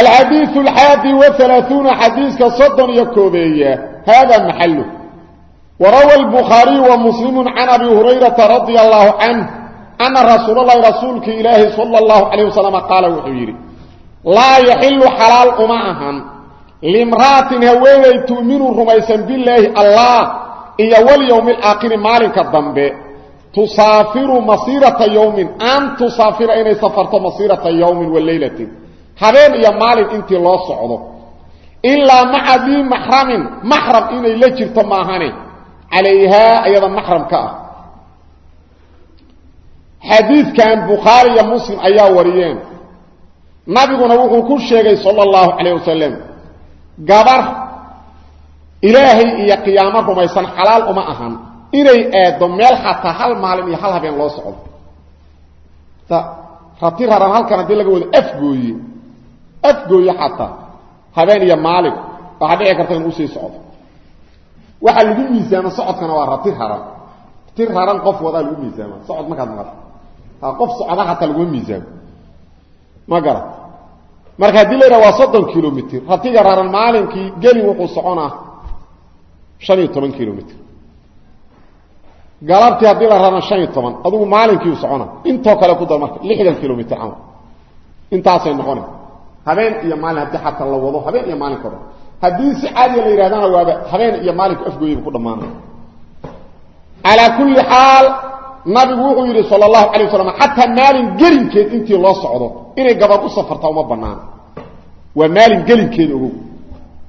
alxadiiu alxaadi waalaauuna xadiiska soddon iyo koobeeya hada maxalu warawa albukhaariyu wa muslimu can abi hurayrata radia allahu canh ana rasuul lahi rasuulka ilaahi sala allahu calayh wasalam qaala wuxuu yidhi laa yaxilu xalaal uma ahan limra'atin haweenay tu'minu rumaysan bilaahi allah iyo walyowmi alaakhiri maalinka dambe tusaafiru masiirata yowmin an tusaafira inay safarto masiirata yowmin wa leylatin habeen iyo maalin intii loo socdo. Ilaa maca dii maxramin maxram inay la jirto maahane. Calayhaa ayada maxram ka ah. Xadiidkan bukhaari iyo muslim ayaa wariyeen. Nabiguna wuxuu ku sheegay sala allahu calayh wasalam gabar ilaahay iyo qiyaamo rumaysan xalaal uma ahan. Inay aaddo meel xataa hal maalin iyo hal habeen loo socdo. Rati raran halkan haddii laga wado afgooye afgooye xataa. Habeen iyo maalin waxaa dhici karta in u sii socdo. Waxaa lagu miisaama socodkana waa rati raran rati raran qof wadaa lagu miisaama socod markaad maqasho. Qof socda hataa laguma miisaamo. Ma garat marka haddii la yidhaha waa soddon kilomitr ratiga raran maalinkii gelin wuxuu soconaa shan iyo toban kilomitr galabtii haddii la iyo toban adugu maalinkiiu socona intoo kale ku dar marka lixdan kilomitr camal. Intaasay noqona habeen iyo maalin haddii xataa la wado habeen iyo maalinka o dhan haddii si caadiya la yidhahdana waaba habeen iyo maalinka afgooyaba ku dhammaanaya calaa kulli xaal nabigu wuxuu yidhi sal اlahu alay waslam xataa maalin gelinkeed intii loo socdo inay gabadh u safarta uma banaana waa maalin gelinkeed ogow.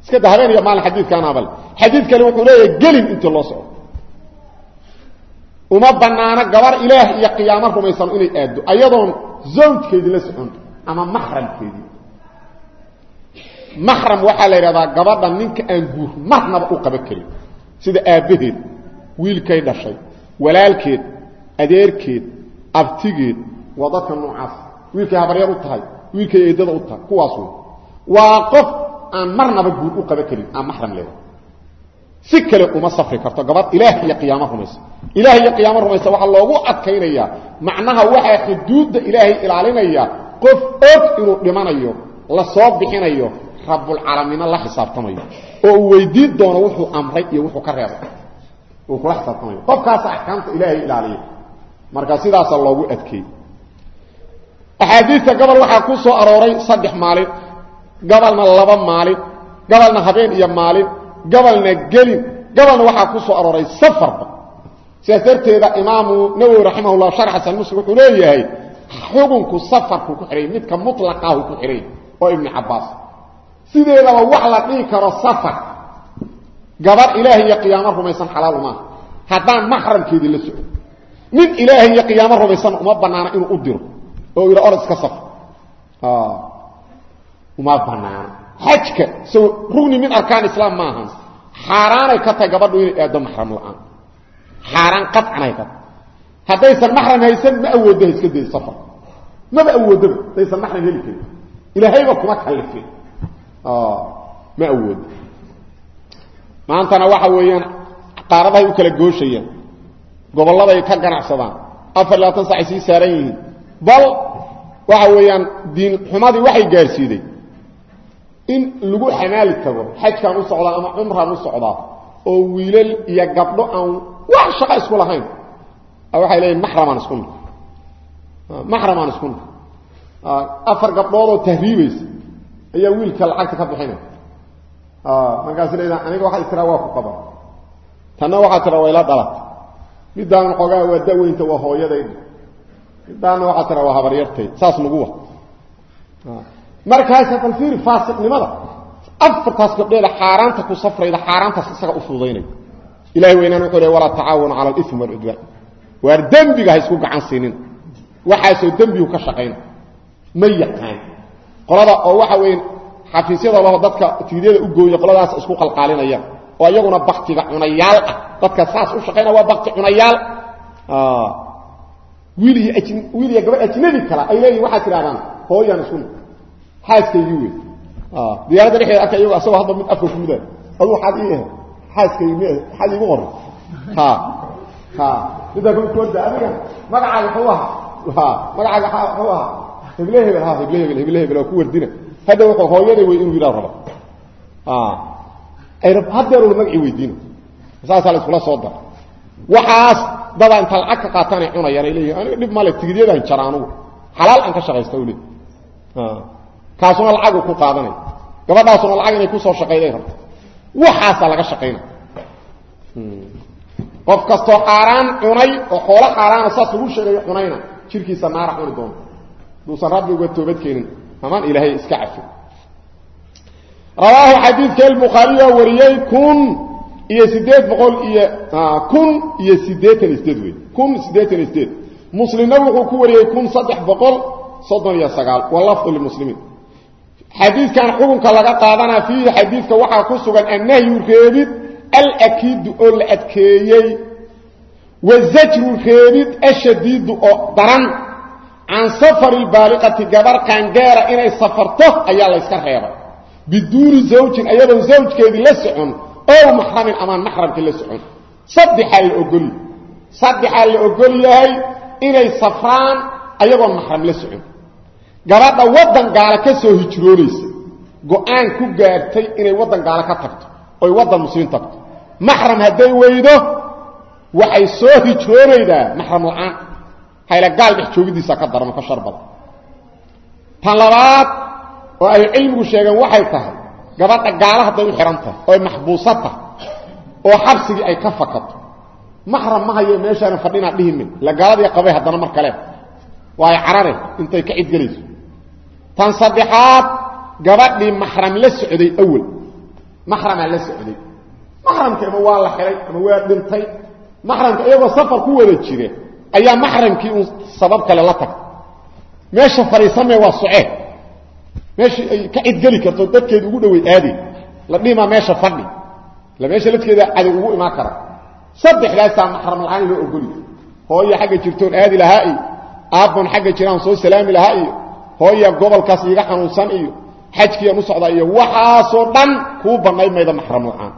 Iska da iyo maalin xadiidkaanabal xadiid kale wuxuu leeyahay gelin intii loo socdo. Uma banaano gabar ilaah iyo qiyaamo rumaysan inay aaddo ayadoon zawjkeedii la socon ama maxramkeedii maxram waxaa la yidhahdaa gabadha ninka aan guur marnaba u qaban karin. Sida aabbaheed wiilkay dhashay walaalkeed adeerkeed abtigeed waa dadka noocaas. Wiilkay habaryar u tahay wiilkay eedada u tahay kuwaas waa qof aan marnaba guur u qaban karin aan maxram leedahay si kale uma safri karto gabadh ilaah iyo qiyaamo rumaysa. Ilaah iyo qiyaamo rumaysa waxaa loogu adkaynayaa macnaha waxaa xuduudda ilaahay ilaalinaya qof og inuu dhimanayo la soo bixinayo rabbulcaalamiina la xisaabtamayo. Oo uu weydiin doono wuxuu amray iyo wuxuu ka reebay. Uu kula xisaabtamayo. Qofkaasa axkaamta ilaahay ilaaliya marka sidaasa loogu adkeey axaadiidta gobol waxaa ku soo arooray saddex maalin. Gobolna laba maalin. Gobolna habeen iyo maalin. Gobolna gelin. Gobolna waxaa ku soo arooray safarba sidaas darteeda imaamu nawowi raximahullah shar xasan muslim wuxuu leeyahay xukunku safarku ku xidhay midka mutlaqaahu ku xidhay oo ibni cabbaas sideedaba wax la dhihi karo safar? Gabadh ilaahay iyo qiyaamo rumaysan xalaalu maaha haddaan maxramkeedii la socon nin ilaahay iyo qiyaamo rumaysan uma banaano inuu u diro oo yidha orod iska safar. Uma banaano xajka. So rugni min arkaan islaam ma ahan. Xaaraanay ka tahay gabadhu inay aado maxram la'aan. Xaaraan qacanay ka tahay. Haddaysan maxram haysan ma awoodda ha iska day safar. Maba awoodaba haddaysan maxram heli karin. Ilaahayba kuma kallifin ma awoodo maantana waxa weeyaan qaaradahay u kala gooshayaan. Gobolladay ka ganacsadaan afar labaatan sac ay sii saaran yihiin. Bal waxa weeyaan diin xumadii waxay gaarsiiday. In lagu xamaali tago xajkaan u socdaa ama cumraan u socdaa oo wiilal iyo gabdho aan wax shaqo isku lahayn. Waxay leeyihiin maxramaan isku maxramaan isku nahay afar gabdhoodoo tahriibaysa ayaa wiilka lacagta ka bixinay. Markaas leedaha aniga waxaa tiraa waa ku qaban. Tanna waxaa tiraa waa ila dhalat middaana xoogaa waa daweynta waa hooyadayda middaana waxaa tiraa waa habaryartayda saas laguwa markaasa bal fiiri faasiqnimada afartaas gabdheeda xaaraanta ku safrayda xaaraantaas isaga u fududaynaya ilahay weynaan wuxuu leey walaa tacaawanu cala alifm walcudwaan waar dembiga ha isku gacan siinin. Waxaasoo dembigu ka shaqayna. Ma yaqaan qolada oo waxa weeye xafiisyada laho dadka tiidyada u gooya qoladaas isku qalqaalinaya oo iyaguna baktiga cunayaal ah. Dadka saas u shaqaynaya waa bakti cunayaal. Wiil iyo aj wiil iyo gabadh ajnabi kala ay leeyihiin waxaad tidhahdaan hooyaan isku xaaskaygii wey diyaaradda dhexdeeda arka iyago asagoo hadba mid afka ku mudaa adu waxaad ii ahayd xaaskaygi m waxaad iigu qoray ha. Ha. Middaa ka midkooda adiga magacaaga muxuu ahaa ha. Magacaaga muxuu ahaa heble hebel ha heble hebel heble hebel waa ku wardina. Hadda wuxuu hooyaday wey inuu yidhaha raba hadeerula magacii weydiina saasaa la iskula soo dara waxaas dadaa inta lacag ka qaataan ay cunayaan ay leeyihiin aniga dhib male tigidyadaan jara anugu. Xalaal aan ka shaqaysta u le kaasuna lacagu ku qaadanay. Gabadhaasuna lacag inay ku soo shaqayday rabta waxaasaa laga shaqaynaya qof kastoo xaaraan cunay oo xoolo xaaraana saas lagu sheegayo cunayna jirkiisa naara cuni doona duusan rabbi uga toobad keenin. Amaan ilaahay iska cafi. Rawaahu xadiidka albukhaariy oo wariyey kun iyo sideed boqol iyo kun iyo siddeetan sideed wey kun siddeetan iyo sideed muslimna wuxuu ku wariyey kun saddex boqol soddon iyo sagaal. Walafdu limuslimiin xadiidkan xukunka laga qaadanaa fiihi xadiidka waxaa ku sugan annahyu reebid alakiidu oo la adkeeyey wazajru reebid ashadiidu oo daran can safari lbaaliqati gabar qaangaara inay safarto ayaa layska reebay. Biduuni zawjin ayadoon zawjkeedii la socon ow maxramin amaan maxramkii la socon. Saddexaa la la ogol yahay inay safraan ayagoon maxram la socon. Gabadha waddan gaala ka soo hijroonaysa go'aan ku gaartay inay waddan gaalo ka tagto oy waddan muslimiin tagto. Maxram hadday weydo waxay soo hijroonaydaa maxram la'aan hayla gaal dhex joogidiisa ka darma ka shar badan. Tan labaad oo ay cilmigu sheegeen waxay tahay gabadha gaala hadday u xihan tahay ooy maxbuusa tahay oo xabsigii ay ka fakato. Maxram ma meeshaana fadhinaa dhihimin la gaaladii qabay haddana mar kale. Waa ay carare intay ka cidgelayso tan saddexaad gabadhii maxram la socday awel maxramaa la socday. Maxramki ama waa la xidhay ama waa dhintay. Maxramka iyagoo safar ku wada jire ayaa maxramkii uun sabab kale la tagtay meesha fadhiisamee waa socee. Meeshii ay ka cidgeli karto dadkeeda ugu dhawey aadi. La dhihimaa meesha fadhi. La meesha lafteeda cadow ugu imaan kara saddexdaasaa maxram la'aan ogoli. Hooya xagga jirtoon aadi lahaa iyo aabbon xagga jiraan soo salaami lahaa iyo hooya gobolkaas iiga xanuunsan iyo xajkiian u socdaa iyo waxaasoo dhan kuu bannay mayda maxram la'aan.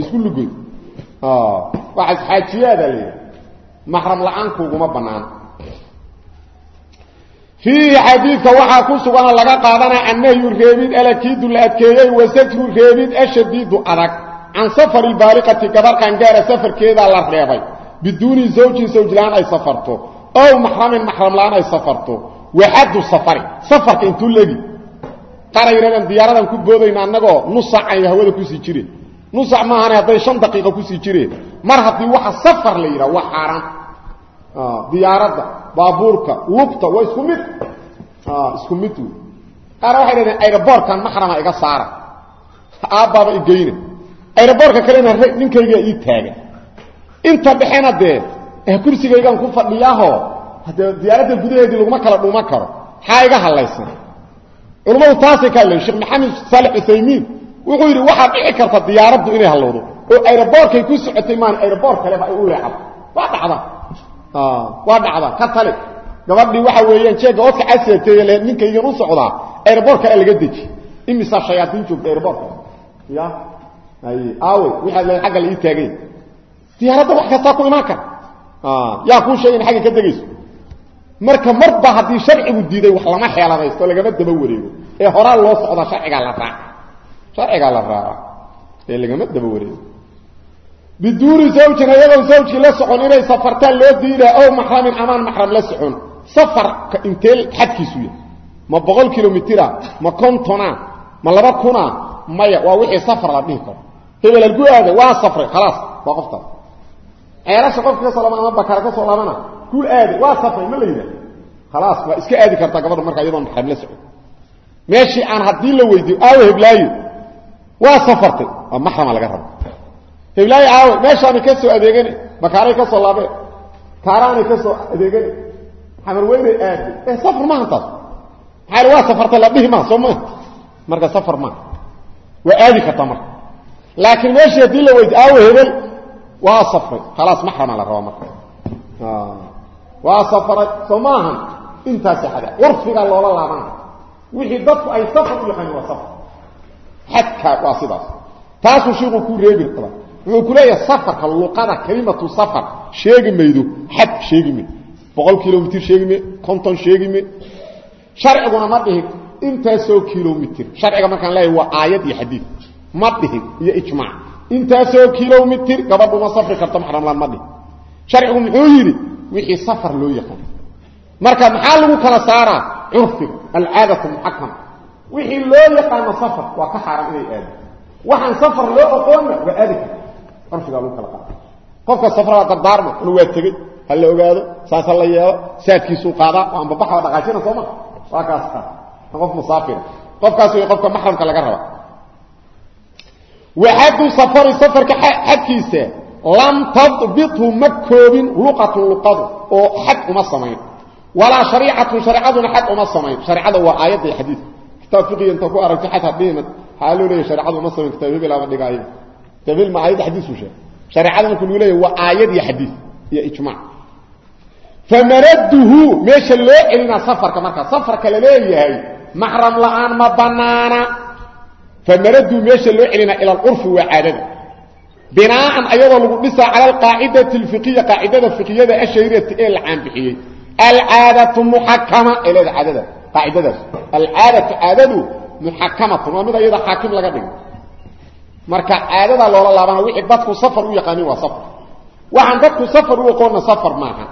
Isku lugoy waxaas xaajiyaada leeyahay maxram la'aan kuuguma bannaan. Fiihi xadiidka waxaa ku sugana laga qaadanaa annahyu reebid alakiidu la adkeeyey wasajru reebid ashadiidu adag. Can safari lbaaliqati gabar qaangaara safarkeedaa la reebay. Biduuni zawjin sawjla-aan ay safarto. Ow maxramin maxram la'aan ay safarto. Waxaddu safari safarka intuu legi qarayradan diyaaradan ku boodayna annagoo nusac ay hawada ku sii jireen nusac maahane hadday shan daqiiqa ku sii jireen. Mar haddii waxa safar la yidhaha waa xaaraan diyaaradda baabuurka lugta waa isku mid. Isku mid wey qaar waxay dhahdeen ayraboorkan maxrama iga saara. Aabbaaba igeyna ayraboorka kalena ninkaygaa ii taagan inta dhexena dee kursigaygaan ku fadhiyaaho haddee diyaaradda gudaheedii laguma kala dhuuman karo maxaa iga hadlaysan culammadu taasay ka hadleen sheekh maxamed saalex uthaymiin wuxuu yidhi waxaad dhici karta diyaaraddu inay hallowdo. Oo ayraboorkay ku socotay maan ayraboor kaleba ay u leexato waa dhacda waa dhacda ka tali. Gabadhii waxa weeyaan jeega oodka caseeteeye le ninkaygan u socdaa ayraboor kale laga deji. Imisaa shayaaiin joogta ayraboorka ya ay aawe waxaad le agga la ii taagay. Diyaaradda wax kastaa ku imaan kara. Yaa kuu sheegay in agga ka degayso marka marba haddii sharcigu diiday wax lama xeeladaysto lagama daba wareego. Ee horaa loo socdaa harcigaa la raaca. Sharcigaa la raaca. Ee lagama daba wareego biduuni zawjin ayagoon zawjkii la socon inay safartaan loo diidaa ow maxramin amaan maxram la socon. Safarka intee xadkiisu yahay. Ma boqol kilomitira ma kontona ma laba kuna maya waa wixii safar la dhihi karo. Hebel algu aada waa safray khalaas waa qoftaas ceelasha qofka ka soo laban ama bakara ka soo laabana ku aada waa safray ma la yidhaha khalaas waa iska aadi kartaa gabadha markaa iyadoon maxram la socon. Meeshii aan haddii la weydiiyo aawo heblaayo waa safartay waa maxrama laga raba heblaayo aawe meeshaanay ka soo adeegane bakaaray ka soo laabeen kaaraanay ka soo adeegane xamar weynay aaday ee safar maaha taas maxaa waa safartay la dhihi soo maa marka safar maaha waa aadi kartaa marka. Laakiin meeshii haddii la aawe hebel waa safray. Khalaas maxrama la rabaa marka. Waa safaray soo maahan intaasi xada loola laabana wixii dadku ay safar u yaqaan waa safar. Xadka waa sidaas. Taasuu ku reebi rabaa wuxuu ku leeyahay safarka luqada kelimatu safar. Sheegi maydo xad sheegi may. Boqol kilomitr sheegi may konton sheegi may. Sharciguna ma dhihin intaasoo kilomitr sharciga markaan leeyahay waa aayad iyo xadiid. Ma dhihin iyo ijmaac intaasoo kilomitr gabadhu ma safri karto maxramlaan ma dhihin. Sharcigu muxuu yidhi wixii safar loo yaqaan. Marka maxaa lagu kala saaraa? Curfiga alcaadatu muxakama wixii loo yaqaano safar waa ka xaaran inay aado waxaan safar loo oqoonna waa aadi karta curfigaa lagu kala qaada qofka safraa dardaarma anu waa tegey ha la ogaado saas ha la yeelo saadkiisuu qaadaa oo ambabaxa waa dhaqaajina sooma waa kaas kaa qof musaafira qofkaas way qofka maxramka laga raba. Waxadu safari safarka xadkiisa lam tadbithu ma koobin luqatun luqadu oo xad uma samayn. Walaa shariicatun shareecaduna xad uma samayn. Shareecada waa aayadda xadiidka kitaab fiqiga inta ku aragtay xad hadhiimad waxaa loo leeyahy shareecadu uma samayn kitaab hebel ama dhigaayo hebel ma aayadda xadiisu sheeg shareecada marka lagu leeyahy waa aayad iyo xadiid iyo ijmaac famaraduhu meesha loo celinaa safarka markaa safarka la leeyahay maxram la'aan ma banaana famaraduhu meesha loo celinaa ila alcurfi waa caadada. Binaaan ayadoo lagu dhisaa cala alqaacidati alfiqiya qaacidada fiqiyada ashahirati ee la caanbixiyey alcaadatu muxakama ee leeda caadada qaacidadaas alcaadatu caadadu muxakamatun waa mid ayada xaakim laga dhigo marka caadadaa loola laabana wixii dadku safar u yaqaanin waa safar. Waxaan dadku safar u aqoonna safar maaha